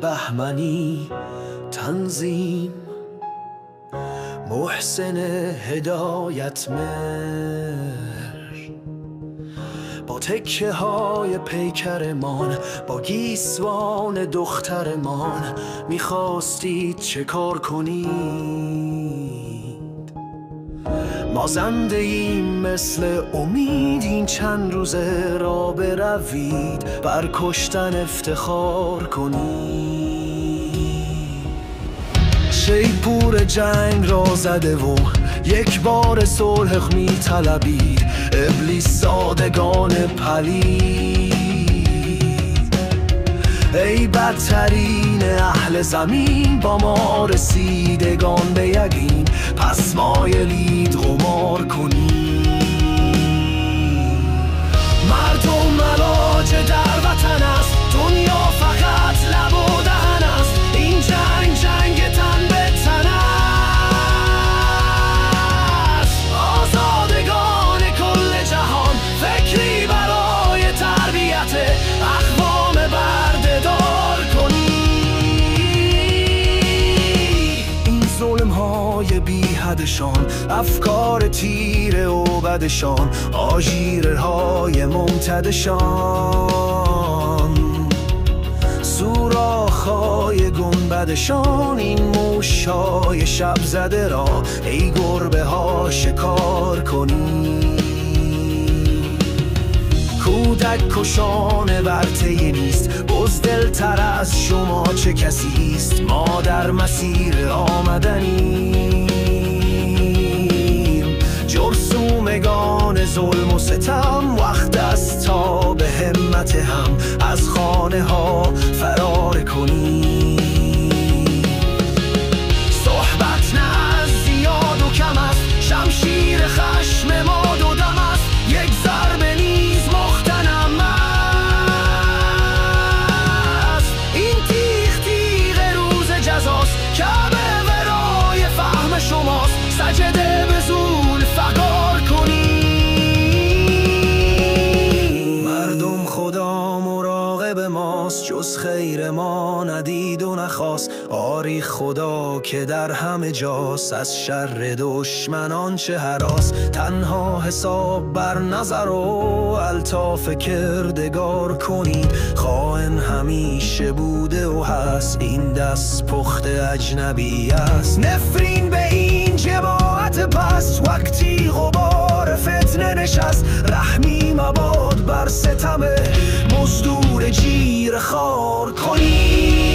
بهمنی تنظیم. محسن هدایت مر با تکه های پیکرمان با گیسوان دخترمان می‌خواستید چه کار کنید ما زنده ایم مثل امید این چند روزه را بروید. بر کشتن افتخار کنید. شیپور جنگ را زده و یک بار صلح می طلبید ابلیس سادگان پلید. ای بدترین زمین با ما رسیدگان به یقین. پس مایلید غمار کنید بی حدشان افکار تیره و بدشان آژیره های ممتدشان. سوراخهای گنبدشان این موشای شب زده را ای گربه ها شکار کنید کودک کشان ورطه نیست بزدلتر از شما چه کسی است؟ ما در مسیر آمدنیم ستم وقت است تا به همت هم از خانه ها فرار کنیم. خیر ما ندید و نخواست. آری خدا که در همه جاست. از شر دشمنان چه هراس تنها حساب بر نظر و الطاف کردگار کنید. خائن همیشه بوده و هست. این دست پخت اجنبی است. نفرین به این جماعت پس وقتی غبار فتنه نشست. رحمی مباد بر ستم مزدور. جیر خار کنید